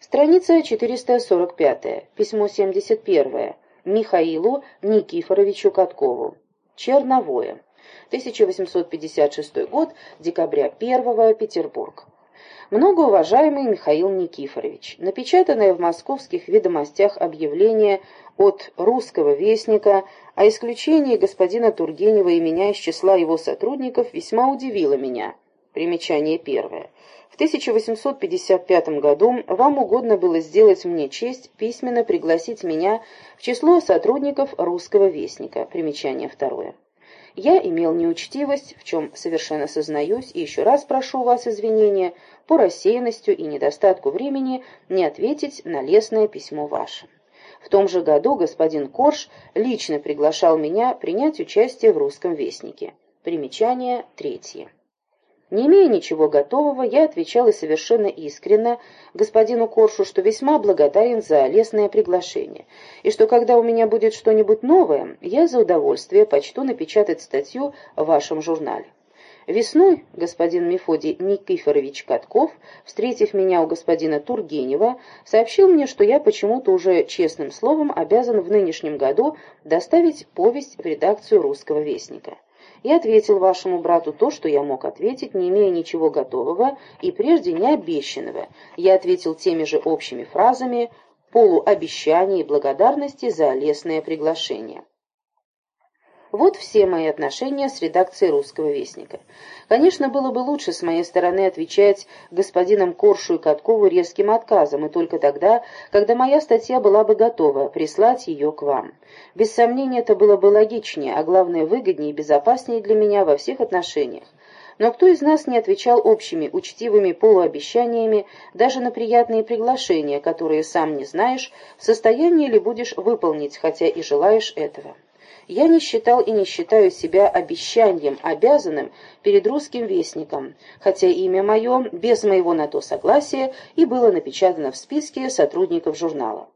Страница 445. Письмо 71. Михаилу Никифоровичу Каткову. Черновое. 1856 год, декабря 1 Петербург. Многоуважаемый Михаил Никифорович, напечатанное в московских ведомостях объявление от русского вестника о исключении господина Тургенева и меня из числа его сотрудников весьма удивило меня. Примечание первое. В 1855 году вам угодно было сделать мне честь письменно пригласить меня в число сотрудников русского вестника. Примечание второе. Я имел неучтивость, в чем совершенно сознаюсь, и еще раз прошу вас извинения по рассеянностью и недостатку времени не ответить на лестное письмо ваше. В том же году господин Корж лично приглашал меня принять участие в «Русском вестнике». Примечание третье. Не имея ничего готового, я отвечал и совершенно искренно господину Коршу, что весьма благодарен за лестное приглашение, и что когда у меня будет что-нибудь новое, я за удовольствие почту напечатать статью в вашем журнале. Весной господин Мефодий Никифорович Катков, встретив меня у господина Тургенева, сообщил мне, что я почему-то уже честным словом обязан в нынешнем году доставить повесть в редакцию «Русского вестника». Я ответил вашему брату то, что я мог ответить, не имея ничего готового и прежде не обещанного. Я ответил теми же общими фразами, полуобещаний и благодарности за лестное приглашение. Вот все мои отношения с редакцией «Русского вестника». Конечно, было бы лучше с моей стороны отвечать господинам Коршу и Каткову резким отказом, и только тогда, когда моя статья была бы готова, прислать ее к вам. Без сомнения, это было бы логичнее, а главное, выгоднее и безопаснее для меня во всех отношениях. Но кто из нас не отвечал общими, учтивыми полуобещаниями даже на приятные приглашения, которые сам не знаешь, в состоянии ли будешь выполнить, хотя и желаешь этого? Я не считал и не считаю себя обещанием, обязанным перед русским вестником, хотя имя мое, без моего на то согласия, и было напечатано в списке сотрудников журнала.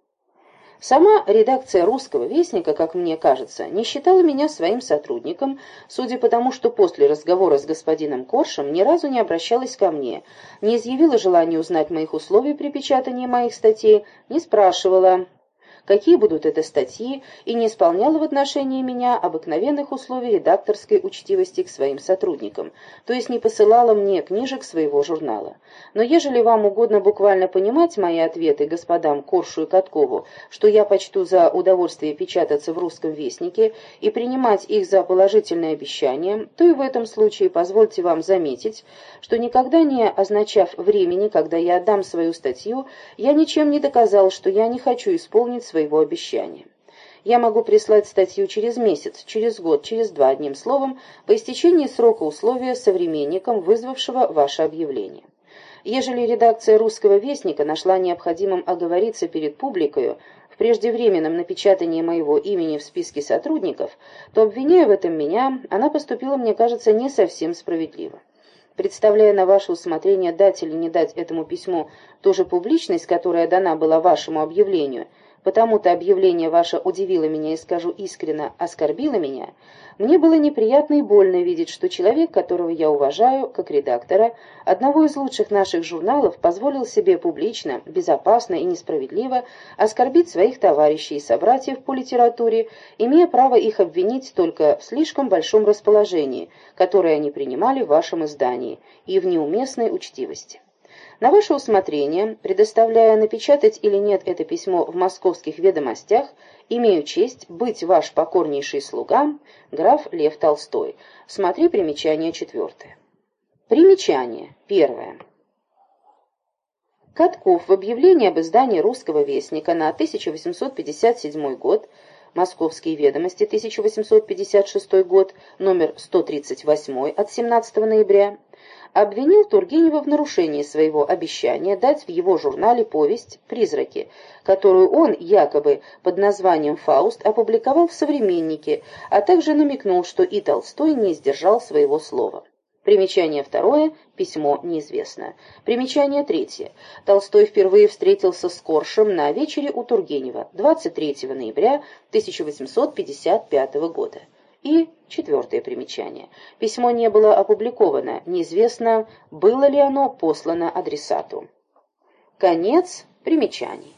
Сама редакция «Русского вестника», как мне кажется, не считала меня своим сотрудником, судя по тому, что после разговора с господином Коршем ни разу не обращалась ко мне, не изъявила желания узнать моих условий при печатании моих статей, не спрашивала, какие будут это статьи, и не исполняла в отношении меня обыкновенных условий редакторской учтивости к своим сотрудникам, то есть не посылала мне книжек своего журнала. Но ежели вам угодно буквально понимать мои ответы господам Коршу и Каткову, что я почту за удовольствие печататься в русском вестнике и принимать их за положительное обещание, то и в этом случае позвольте вам заметить, что никогда не означав времени, когда я отдам свою статью, я ничем не доказал, что я не хочу исполнить своего обещания. Я могу прислать статью через месяц, через год, через два, одним словом, по истечении срока условия современникам, вызвавшего ваше объявление. Ежели редакция «Русского вестника» нашла необходимым оговориться перед публикой в преждевременном напечатании моего имени в списке сотрудников, то, обвиняя в этом меня, она поступила, мне кажется, не совсем справедливо. Представляя на ваше усмотрение дать или не дать этому письму ту же публичность, которая дана была вашему объявлению – потому-то объявление ваше удивило меня и, скажу искренно, оскорбило меня, мне было неприятно и больно видеть, что человек, которого я уважаю, как редактора, одного из лучших наших журналов, позволил себе публично, безопасно и несправедливо оскорбить своих товарищей и собратьев по литературе, имея право их обвинить только в слишком большом расположении, которое они принимали в вашем издании, и в неуместной учтивости. На ваше усмотрение, предоставляя напечатать или нет это письмо в московских ведомостях, имею честь быть ваш покорнейший слуга, граф Лев Толстой. Смотри примечание четвертое. Примечание первое. Катков в объявлении об издании «Русского вестника» на 1857 год Московские ведомости, 1856 год, номер 138 от 17 ноября, обвинил Тургенева в нарушении своего обещания дать в его журнале повесть «Призраки», которую он, якобы под названием «Фауст», опубликовал в «Современнике», а также намекнул, что и Толстой не сдержал своего слова. Примечание второе, письмо неизвестно. Примечание третье. Толстой впервые встретился с Коршем на вечере у Тургенева 23 ноября 1855 года. И четвертое примечание. Письмо не было опубликовано, неизвестно, было ли оно послано адресату. Конец Примечаний.